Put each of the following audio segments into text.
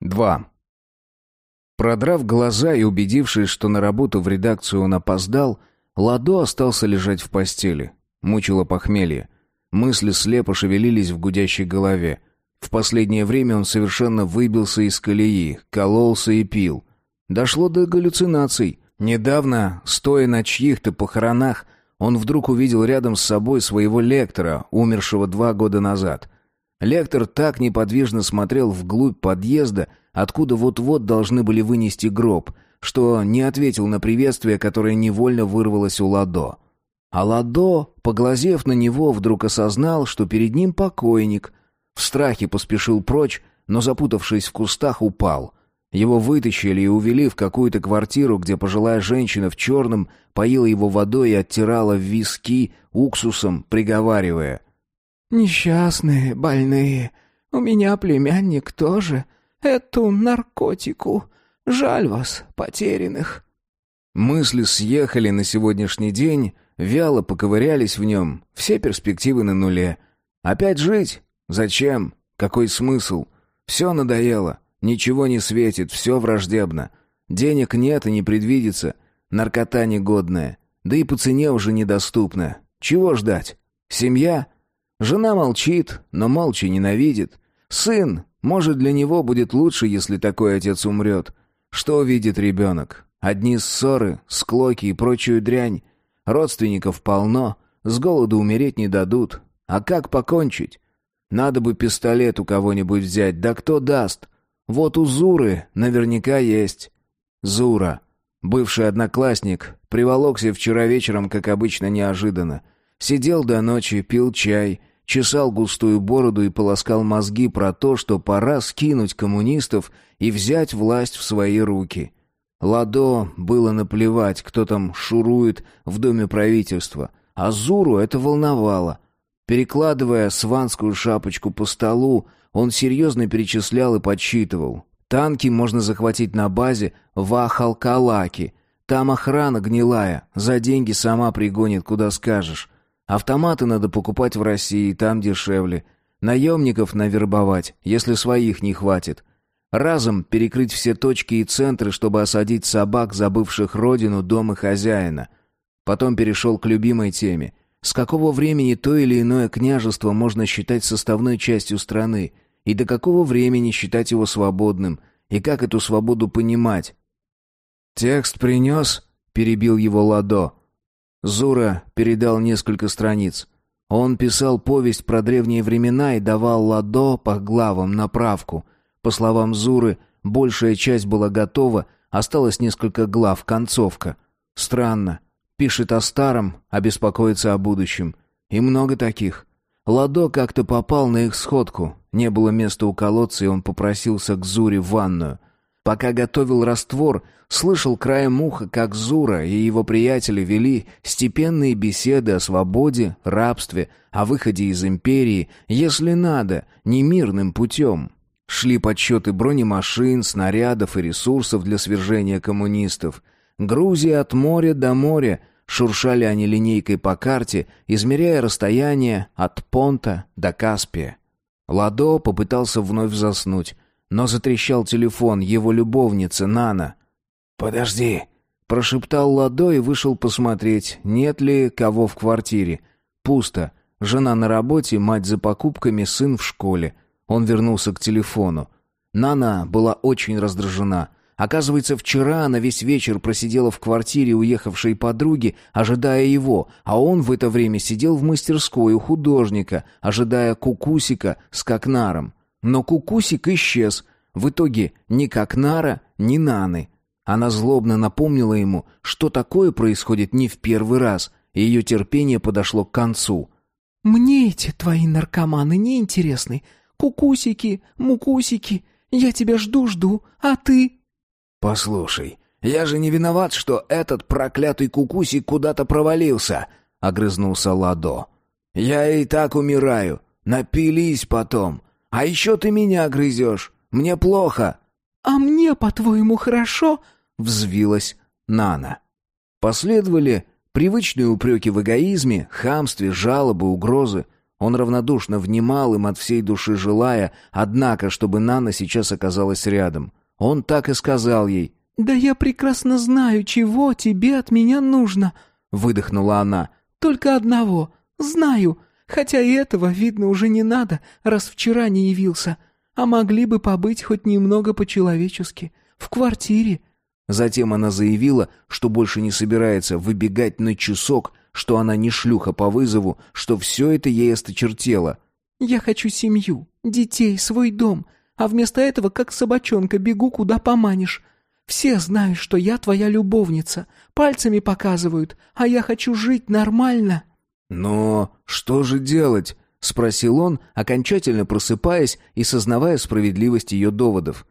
2. Продрав глаза и убедившись, что на работу в редакцию он опоздал, Ладо остался лежать в постели. Мучило похмелье. Мысли слепо шевелились в гудящей голове. В последнее время он совершенно выбился из колеи, кололся и пил. Дошло до галлюцинаций. Недавно, стоя на чьих-то похоронах, он вдруг увидел рядом с собой своего лектора, умершего два года назад — Лектор так неподвижно смотрел вглубь подъезда, откуда вот-вот должны были вынести гроб, что не ответил на приветствие, которое невольно вырвалось у Ладо. А Ладо, поглазев на него, вдруг осознал, что перед ним покойник. В страхе поспешил прочь, но, запутавшись в кустах, упал. Его вытащили и увели в какую-то квартиру, где пожилая женщина в черном поила его водой и оттирала виски уксусом, приговаривая — «Несчастные, больные. У меня племянник тоже. Эту наркотику. Жаль вас, потерянных». Мысли съехали на сегодняшний день, вяло поковырялись в нем, все перспективы на нуле. Опять жить? Зачем? Какой смысл? Все надоело, ничего не светит, все враждебно. Денег нет и не предвидится, наркота негодная, да и по цене уже недоступна. Чего ждать? Семья? Жена молчит, но молча ненавидит. Сын, может, для него будет лучше, если такой отец умрет. Что видит ребенок? Одни ссоры, склоки и прочую дрянь. Родственников полно, с голоду умереть не дадут. А как покончить? Надо бы пистолет у кого-нибудь взять, да кто даст? Вот у Зуры наверняка есть. Зура, бывший одноклассник, приволокся вчера вечером, как обычно, неожиданно. Сидел до ночи, пил чай, чесал густую бороду и полоскал мозги про то, что пора скинуть коммунистов и взять власть в свои руки. Ладо было наплевать, кто там шурует в доме правительства, а Зуру это волновало. Перекладывая сванскую шапочку по столу, он серьезно перечислял и подсчитывал. Танки можно захватить на базе в Ахалкалаке. Там охрана гнилая, за деньги сама пригонит, куда скажешь. Автоматы надо покупать в России, там дешевле. Наемников навербовать, если своих не хватит. Разом перекрыть все точки и центры, чтобы осадить собак, забывших родину, дом и хозяина. Потом перешел к любимой теме. С какого времени то или иное княжество можно считать составной частью страны? И до какого времени считать его свободным? И как эту свободу понимать? «Текст принес?» — перебил его Ладо. Зура передал несколько страниц. Он писал повесть про древние времена и давал ладо по главам направку. По словам Зуры, большая часть была готова, осталось несколько глав, концовка. Странно. Пишет о старом, а беспокоится о будущем. И много таких. Ладо как-то попал на их сходку. Не было места у колодца, и он попросился к Зуре в ванную. Пока готовил раствор, слышал краем уха, как Зура и его приятели вели степенные беседы о свободе, рабстве, о выходе из империи, если надо, не мирным путем. Шли подсчеты бронемашин, снарядов и ресурсов для свержения коммунистов. Грузия от моря до моря, шуршали они линейкой по карте, измеряя расстояние от Понта до Каспия. Ладо попытался вновь заснуть, но затрещал телефон его любовницы Нана. «Подожди!» — прошептал Ладо и вышел посмотреть, нет ли кого в квартире. Пусто. Жена на работе, мать за покупками, сын в школе. Он вернулся к телефону. Нана была очень раздражена. Оказывается, вчера она весь вечер просидела в квартире уехавшей подруги, ожидая его, а он в это время сидел в мастерской у художника, ожидая кукусика с кокнаром. Но кукусик исчез. В итоге ни как Нара, ни Наны. Она злобно напомнила ему, что такое происходит не в первый раз, и ее терпение подошло к концу. «Мне эти твои наркоманы не интересны. Кукусики, мукусики. Я тебя жду-жду, а ты...» «Послушай, я же не виноват, что этот проклятый кукусик куда-то провалился», — огрызнулся Ладо. «Я и так умираю. Напились потом. А еще ты меня грызешь. Мне плохо». «А мне, по-твоему, хорошо?» — взвилась Нана. Последовали привычные упреки в эгоизме, хамстве, жалобы, угрозы. Он равнодушно внимал им от всей души желая, однако, чтобы Нана сейчас оказалась рядом. Он так и сказал ей. «Да я прекрасно знаю, чего тебе от меня нужно», — выдохнула она. «Только одного. Знаю. Хотя и этого, видно, уже не надо, раз вчера не явился. А могли бы побыть хоть немного по-человечески. В квартире». Затем она заявила, что больше не собирается выбегать на часок, что она не шлюха по вызову, что все это ей осточертело. «Я хочу семью, детей, свой дом, а вместо этого, как собачонка, бегу, куда поманишь. Все знают, что я твоя любовница, пальцами показывают, а я хочу жить нормально». «Но что же делать?» — спросил он, окончательно просыпаясь и сознавая справедливость ее доводов.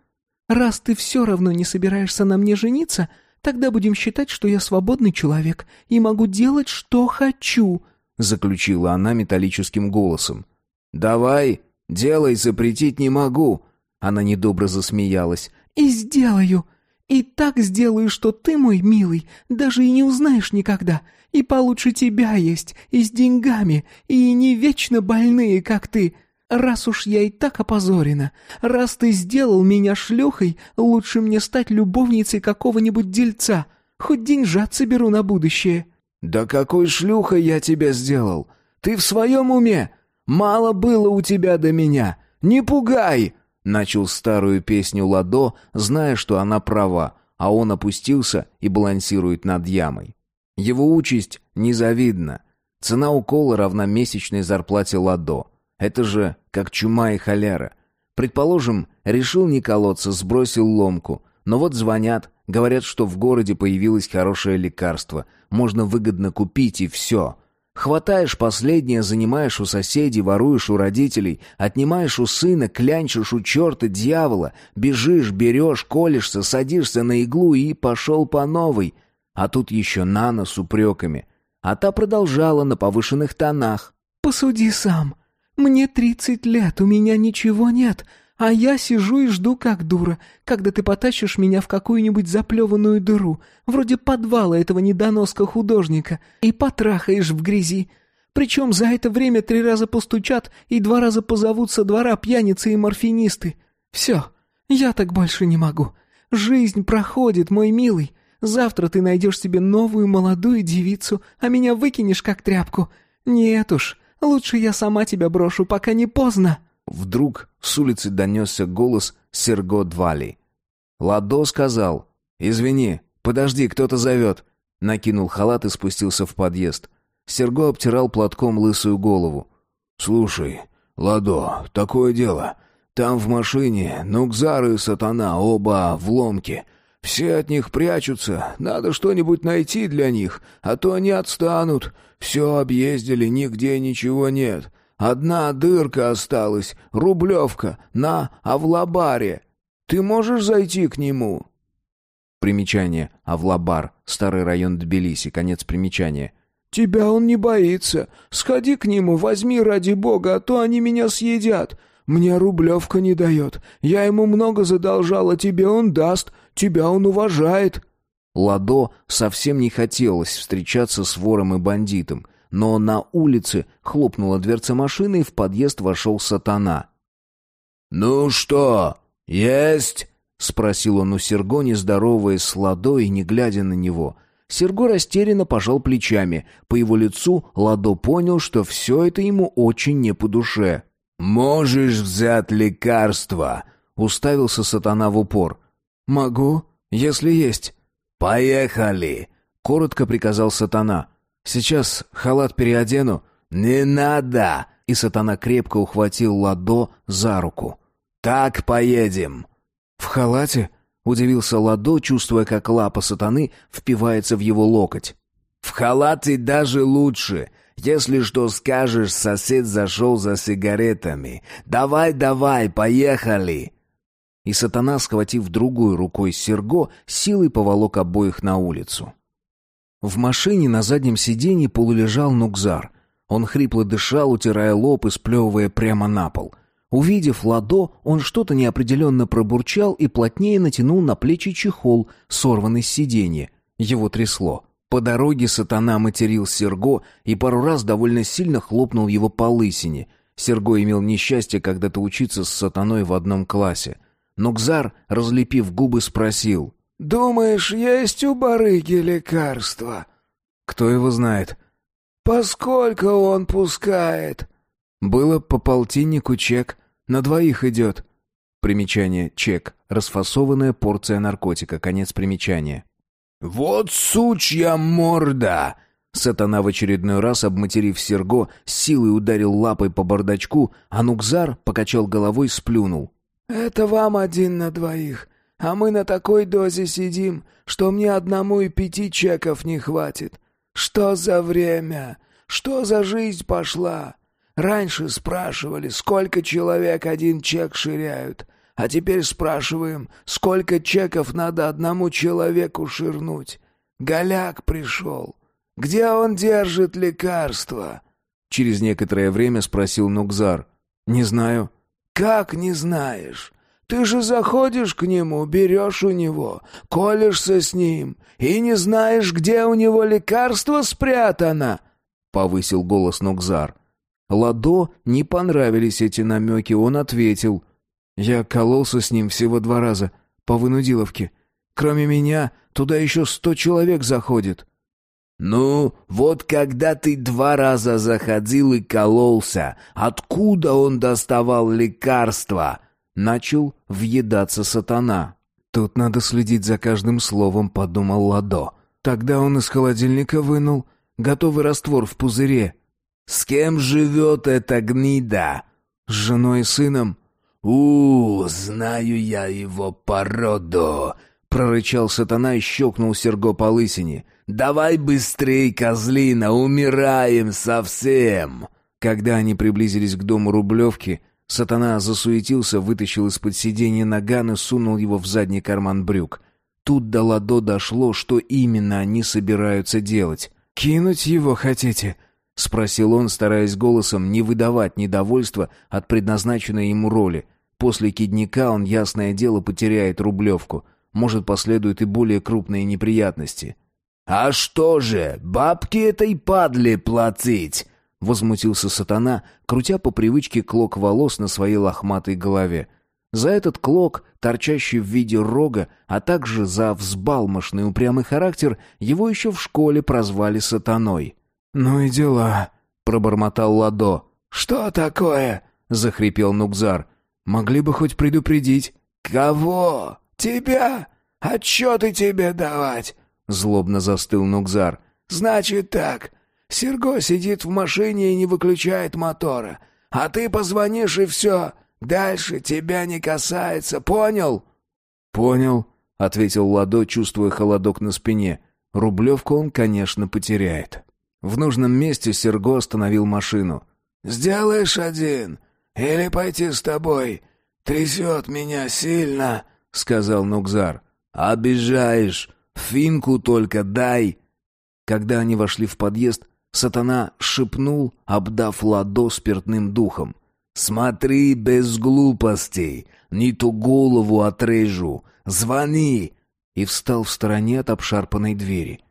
«Раз ты все равно не собираешься на мне жениться, тогда будем считать, что я свободный человек и могу делать, что хочу», — заключила она металлическим голосом. «Давай, делай, запретить не могу», — она недобро засмеялась. «И сделаю. И так сделаю, что ты, мой милый, даже и не узнаешь никогда. И получше тебя есть, и с деньгами, и не вечно больные, как ты. Раз уж я и так опозорена, раз ты сделал меня шлюхой, лучше мне стать любовницей какого-нибудь дельца. Хоть деньжат соберу на будущее». «Да какой шлюхой я тебя сделал? Ты в своем уме? Мало было у тебя до меня. Не пугай!» Начал старую песню Ладо, зная, что она права, а он опустился и балансирует над ямой. Его участь незавидна. Цена укола равна месячной зарплате Ладо. Это же как чума и холера. Предположим, решил не колоться, сбросил ломку. Но вот звонят, говорят, что в городе появилось хорошее лекарство. Можно выгодно купить и все. Хватаешь последнее, занимаешь у соседей, воруешь у родителей, отнимаешь у сына, клянчишь у черта дьявола, бежишь, берешь, колешься, садишься на иглу и пошел по новой. А тут еще Нана с упреками. А та продолжала на повышенных тонах. «Посуди сам. Мне тридцать лет, у меня ничего нет, а я сижу и жду как дура, когда ты потащишь меня в какую-нибудь заплеванную дыру, вроде подвала этого недоноска художника, и потрахаешь в грязи. Причем за это время три раза постучат и два раза позовут со двора пьяницы и морфинисты. Все, я так больше не могу. Жизнь проходит, мой милый. Завтра ты найдешь себе новую молодую девицу, а меня выкинешь как тряпку. Нет уж, лучше я сама тебя брошу, пока не поздно». Вдруг с улицы донесся голос Серго Двали. Ладо сказал «Извини, подожди, кто-то зовет». Накинул халат и спустился в подъезд. Серго обтирал платком лысую голову. «Слушай, Ладо, такое дело. Там в машине Нукзар и Сатана, оба в ломке. Все от них прячутся, надо что-нибудь найти для них, а то они отстанут. Все объездили, нигде ничего нет. Одна дырка осталась, рублевка, на Авлабаре. Ты можешь зайти к нему?» Примечание. Авлабар. Старый район Тбилиси. Конец примечания. «Тебя он не боится. Сходи к нему, возьми ради бога, а то они меня съедят. Мне рублевка не дает. Я ему много задолжал, а тебе он даст. Тебя он уважает». Ладо совсем не хотелось встречаться с вором и бандитом но на улице хлопнула дверца машины, и в подъезд вошел сатана. «Ну что, есть?» — спросил он у Серго, не здороваясь с Ладо и не глядя на него. Серго растерянно пожал плечами. По его лицу Ладо понял, что все это ему очень не по душе. «Можешь взять лекарство?» — уставился сатана в упор. «Могу, если есть». «Поехали!» — коротко приказал сатана. Сейчас халат переодену». «Не надо!» И сатана крепко ухватил Ладо за руку. «Так поедем!» «В халате?» — удивился Ладо, чувствуя, как лапа сатаны впивается в его локоть. «В халате даже лучше. Если что скажешь, сосед зашел за сигаретами. Давай, давай, поехали!» И сатана, схватив другой рукой Серго, силой поволок обоих на улицу. В машине на заднем сиденье полулежал Нукзар. Он хрипло дышал, утирая лоб и сплевывая прямо на пол. Увидев Ладо, он что-то неопределенно пробурчал и плотнее натянул на плечи чехол, сорванный с сиденья. Его трясло. По дороге сатана материл Серго и пару раз довольно сильно хлопнул его по лысине. Серго имел несчастье когда-то учиться с сатаной в одном классе. Но Кзар, разлепив губы, спросил. «Думаешь, есть у барыги лекарства?» «Кто его знает?» «Поскольку он пускает?» «Было по полтиннику чек. На двоих идет». Примечание «чек». Расфасованная порция наркотика. Конец примечания. «Вот сучья морда!» Сатана в очередной раз, обматерив Серго, силой ударил лапой по бардачку, а Нукзар покачал головой сплюнул. «Это вам один на двоих, а мы на такой дозе сидим, что мне одному и пяти чеков не хватит. Что за время? Что за жизнь пошла? Раньше спрашивали, сколько человек один чек ширяют, а теперь спрашиваем, сколько чеков надо одному человеку ширнуть. Голяк пришел. Где он держит лекарства?» Через некоторое время спросил Нукзар. «Не знаю». «Как не знаешь? Ты же заходишь к нему, берешь у него, колешься с ним и не знаешь, где у него лекарство спрятано!» — повысил голос Нукзар. Ладо не понравились эти намеки, он ответил. Я кололся с ним всего два раза, по вынудиловке. Кроме меня, туда еще сто человек заходит». «Ну, вот когда ты два раза заходил и кололся, откуда он доставал лекарства?» Начал въедаться сатана. «Тут надо следить за каждым словом», — подумал Ладо. «Тогда он из холодильника вынул готовый раствор в пузыре». «С кем живет эта гнида?» «С женой и сыном». «У, знаю я его породу!» — прорычал сатана и щелкнул Серго по лысине. «Давай быстрей, козлина, умираем совсем!» Когда они приблизились к дому Рублевки, сатана засуетился, вытащил из-под сиденья наган и сунул его в задний карман брюк. Тут до Ладо дошло, что именно они собираются делать. «Кинуть его хотите?» — спросил он, стараясь голосом не выдавать недовольства от предназначенной ему роли. После кидника он, ясное дело, потеряет рублевку. Может, последуют и более крупные неприятности. «А что же, бабки этой падле платить?» — возмутился сатана, крутя по привычке клок волос на своей лохматой голове. За этот клок, торчащий в виде рога, а также за взбалмошный упрямый характер, его еще в школе прозвали сатаной. «Ну и дела», — пробормотал Ладо. «Что такое?» — захрипел Нукзар. Могли бы хоть предупредить. Кого? Тебя? Отчеты тебе давать? Злобно застыл Нукзар. Значит так. Серго сидит в машине и не выключает мотора. А ты позвонишь и все. Дальше тебя не касается, понял? Понял, ответил Ладо, чувствуя холодок на спине. Рублевку он, конечно, потеряет. В нужном месте Серго остановил машину. «Сделаешь один. «Или пойти с тобой? Трясет меня сильно», — сказал Нукзар. «Обижаешь. Финку только дай». Когда они вошли в подъезд, сатана шепнул, обдав ладо спиртным духом. «Смотри без глупостей, не ту голову отрежу. Звони!» И встал в стороне от обшарпанной двери.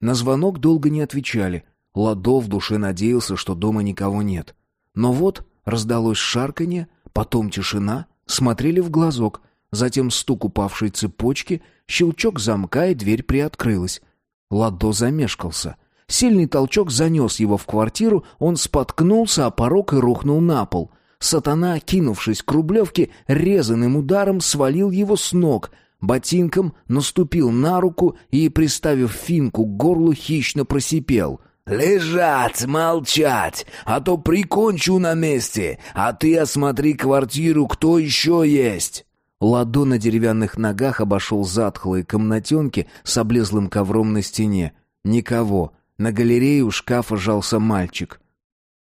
На звонок долго не отвечали. Ладо в душе надеялся, что дома никого нет. Но вот Раздалось шарканье, потом тишина, смотрели в глазок, затем стук упавшей цепочки, щелчок замка, и дверь приоткрылась. Ладо замешкался. Сильный толчок занес его в квартиру, он споткнулся о порог и рухнул на пол. Сатана, кинувшись к Рублевке, резаным ударом свалил его с ног — ботинком наступил на руку и, приставив финку к горлу, хищно просипел. «Лежать, молчать, а то прикончу на месте, а ты осмотри квартиру, кто еще есть!» Ладо на деревянных ногах обошел затхлые комнатенки с облезлым ковром на стене. Никого. На галерее у шкафа жался мальчик.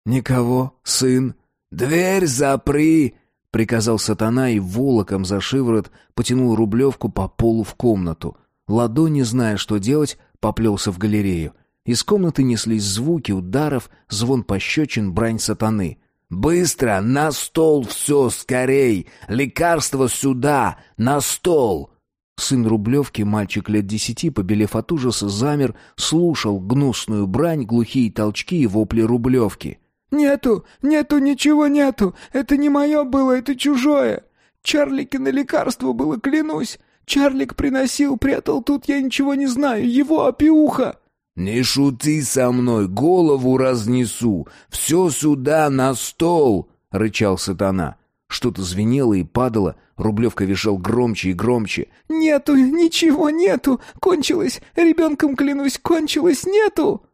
«Никого, сын». «Дверь запри!» — приказал сатана и волоком за шиворот потянул рублевку по полу в комнату. Ладо, не зная, что делать, поплелся в галерею. Из комнаты неслись звуки ударов, звон пощечин, брань сатаны. «Быстро! На стол все, скорей! Лекарство сюда! На стол!» Сын Рублевки, мальчик лет десяти, побелев от ужаса, замер, слушал гнусную брань, глухие толчки и вопли Рублевки. «Нету, нету, ничего нету! Это не мое было, это чужое! Чарликино лекарство было, клянусь! Чарлик приносил, прятал тут, я ничего не знаю, его опиуха!» «Не шути со мной, голову разнесу! Все сюда, на стол!» — рычал сатана. Что-то звенело и падало, Рублевка визжал громче и громче. «Нету, ничего нету! Кончилось! Ребенком клянусь, кончилось, нету!»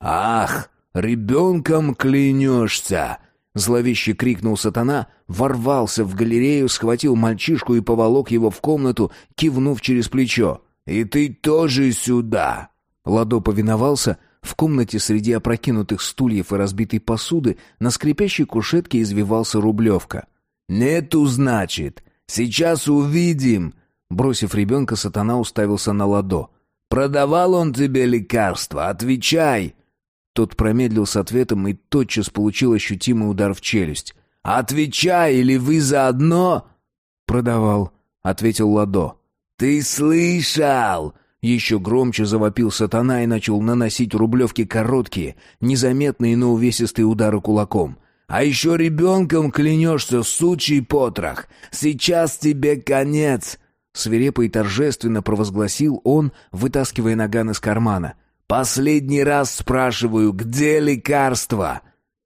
«Ах, ребенком клянешься!» Зловеще крикнул сатана, ворвался в галерею, схватил мальчишку и поволок его в комнату, кивнув через плечо. «И ты тоже сюда!» Ладо повиновался. В комнате среди опрокинутых стульев и разбитой посуды на скрипящей кушетке извивался Рублевка. «Нету, значит. Сейчас увидим!» Бросив ребенка, сатана уставился на Ладо. «Продавал он тебе лекарства? Отвечай!» Тот промедлил с ответом и тотчас получил ощутимый удар в челюсть. «Отвечай, или вы заодно?» «Продавал», — ответил Ладо. «Ты слышал!» Еще громче завопил сатана и начал наносить рублевки короткие, незаметные, но увесистые удары кулаком. «А еще ребенком клянешься, сучий потрох! Сейчас тебе конец!» Свирепо и торжественно провозгласил он, вытаскивая наган из кармана. «Последний раз спрашиваю, где лекарство?»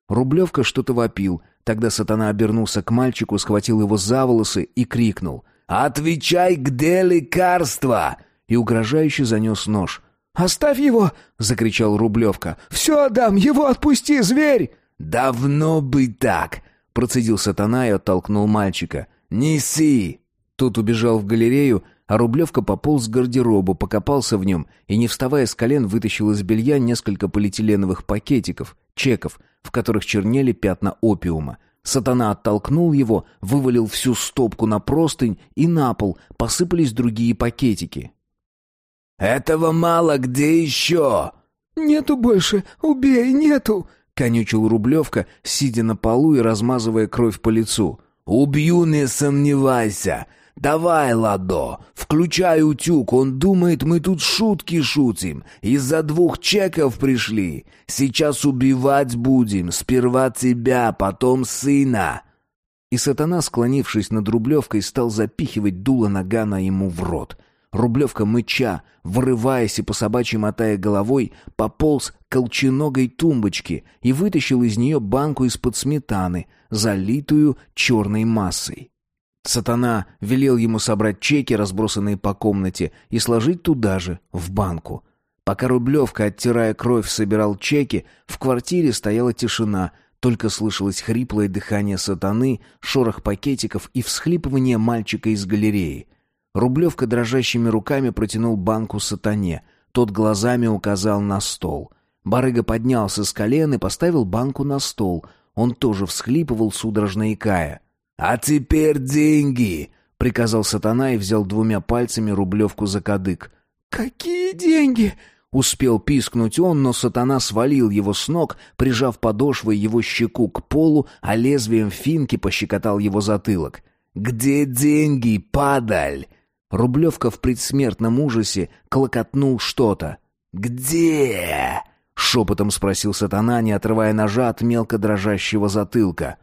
Рублевка что-то вопил. Тогда сатана обернулся к мальчику, схватил его за волосы и крикнул. «Отвечай, где лекарство?» И угрожающе занес нож. «Оставь его!» — закричал Рублевка. «Все, Адам, его отпусти, зверь!» «Давно бы так!» — процедил сатана и оттолкнул мальчика. «Неси!» Тот убежал в галерею, а Рублевка пополз к гардеробу, покопался в нем и, не вставая с колен, вытащил из белья несколько полиэтиленовых пакетиков, чеков, в которых чернели пятна опиума. Сатана оттолкнул его, вывалил всю стопку на простынь, и на пол посыпались другие пакетики. «Этого мало, где еще?» «Нету больше, убей, нету!» — конючил Рублевка, сидя на полу и размазывая кровь по лицу. «Убью, не сомневайся! «Давай, Ладо, включай утюг, он думает, мы тут шутки шутим. Из-за двух чеков пришли. Сейчас убивать будем, сперва тебя, потом сына». И сатана, склонившись над Рублевкой, стал запихивать дуло нагана ему в рот. Рублевка мыча, вырываясь и по собачьи мотая головой, пополз к колченогой тумбочке и вытащил из нее банку из-под сметаны, залитую черной массой. Сатана велел ему собрать чеки, разбросанные по комнате, и сложить туда же, в банку. Пока Рублевка, оттирая кровь, собирал чеки, в квартире стояла тишина, только слышалось хриплое дыхание сатаны, шорох пакетиков и всхлипывание мальчика из галереи. Рублевка дрожащими руками протянул банку сатане. Тот глазами указал на стол. Барыга поднялся с колен и поставил банку на стол. Он тоже всхлипывал, судорожно икая. «А теперь деньги!» — приказал сатана и взял двумя пальцами рублевку за кадык. «Какие деньги?» Успел пискнуть он, но сатана свалил его с ног, прижав подошвой его щеку к полу, а лезвием финки пощекотал его затылок. «Где деньги, падаль?» Рублевка в предсмертном ужасе клокотнул что-то. «Где?» — шепотом спросил сатана, не отрывая ножа от мелко дрожащего затылка.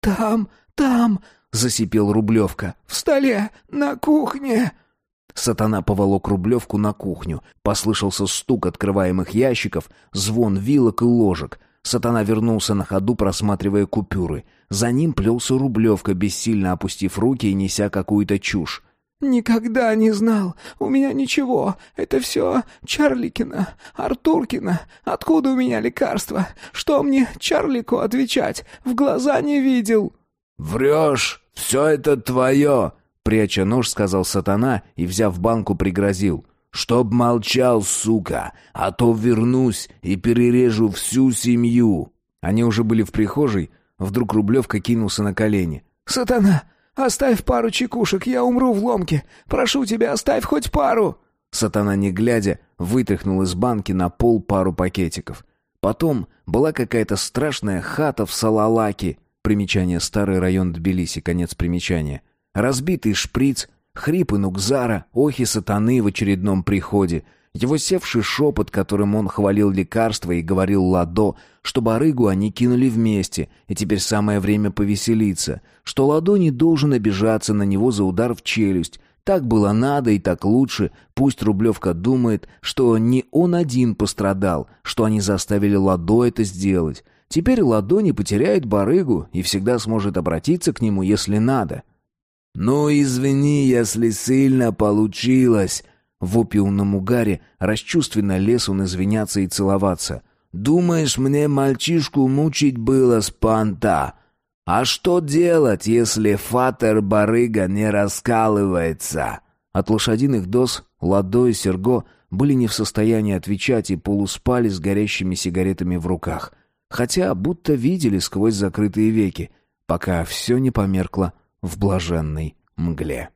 «Там, там!» — засипел Рублевка. «В столе, на кухне!» Сатана поволок Рублевку на кухню. Послышался стук открываемых ящиков, звон вилок и ложек. Сатана вернулся на ходу, просматривая купюры. За ним плелся Рублевка, бессильно опустив руки и неся какую-то чушь. «Никогда не знал. У меня ничего. Это все Чарликина, Артуркина. Откуда у меня лекарства? Что мне Чарлику отвечать? В глаза не видел». «Врешь! Все это твое!» Пряча нож, сказал сатана и, взяв банку, пригрозил. «Чтоб молчал, сука, а то вернусь и перережу всю семью!» Они уже были в прихожей, вдруг Рублевка кинулся на колени. «Сатана, оставь пару чекушек, я умру в ломке! Прошу тебя, оставь хоть пару!» Сатана, не глядя, вытряхнул из банки на пол пару пакетиков. Потом была какая-то страшная хата в Салалаке, Примечание «Старый район Тбилиси», конец примечания. Разбитый шприц, хрипы Нукзара, охи сатаны в очередном приходе, его севший шепот, которым он хвалил лекарства и говорил Ладо, что барыгу они кинули вместе, и теперь самое время повеселиться, что Ладо не должен обижаться на него за удар в челюсть, так было надо и так лучше. Пусть Рублевка думает, что не он один пострадал, что они заставили Ладо это сделать. Теперь Ладо не потеряет барыгу и всегда сможет обратиться к нему, если надо. «Ну, извини, если сильно получилось», в опиумном угаре расчувственно лез он извиняться и целоваться. «Думаешь, мне мальчишку мучить было с понта? А что делать, если фатер-барыга не раскалывается?» От лошадиных доз Ладо и Серго были не в состоянии отвечать и полуспали с горящими сигаретами в руках. Хотя будто видели сквозь закрытые веки, пока все не померкло в блаженной мгле.